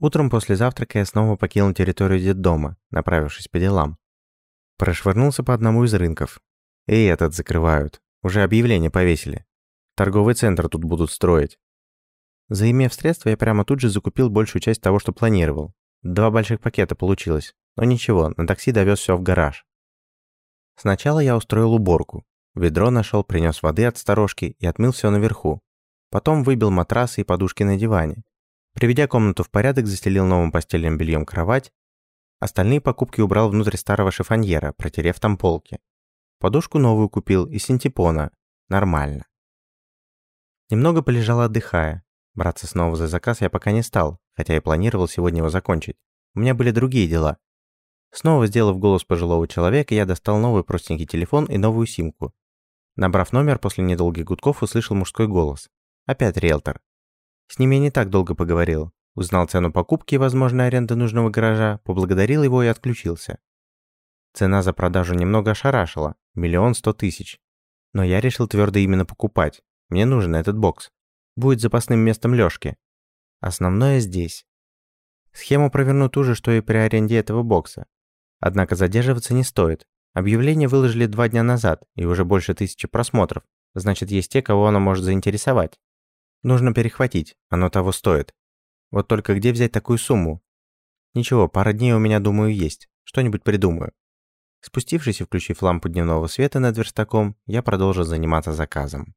Утром после завтрака я снова покинул территорию детдома, направившись по делам. Прошвырнулся по одному из рынков. И этот закрывают. Уже объявление повесили. Торговый центр тут будут строить. Заимев средства, я прямо тут же закупил большую часть того, что планировал. Два больших пакета получилось. Но ничего, на такси довез все в гараж. Сначала я устроил уборку. Ведро нашел, принес воды от сторожки и отмыл все наверху. Потом выбил матрасы и подушки на диване. Приведя комнату в порядок, застелил новым постельным бельем кровать. Остальные покупки убрал внутрь старого шифоньера, протерев там полки. Подушку новую купил из синтепона. Нормально. Немного полежал, отдыхая. Браться снова за заказ я пока не стал, хотя и планировал сегодня его закончить. У меня были другие дела. Снова сделав голос пожилого человека, я достал новый простенький телефон и новую симку. Набрав номер, после недолгих гудков услышал мужской голос. Опять риэлтор. С ними я не так долго поговорил. Узнал цену покупки и возможной аренды нужного гаража, поблагодарил его и отключился. Цена за продажу немного ошарашила – миллион сто тысяч. Но я решил твердо именно покупать. Мне нужен этот бокс. Будет запасным местом Лёшки. Основное здесь. Схему проверну ту же, что и при аренде этого бокса. Однако задерживаться не стоит. Объявление выложили два дня назад, и уже больше тысячи просмотров. Значит, есть те, кого оно может заинтересовать. Нужно перехватить, оно того стоит. Вот только где взять такую сумму? Ничего, пара дней у меня, думаю, есть. Что-нибудь придумаю. Спустившись и включив лампу дневного света над верстаком, я продолжил заниматься заказом.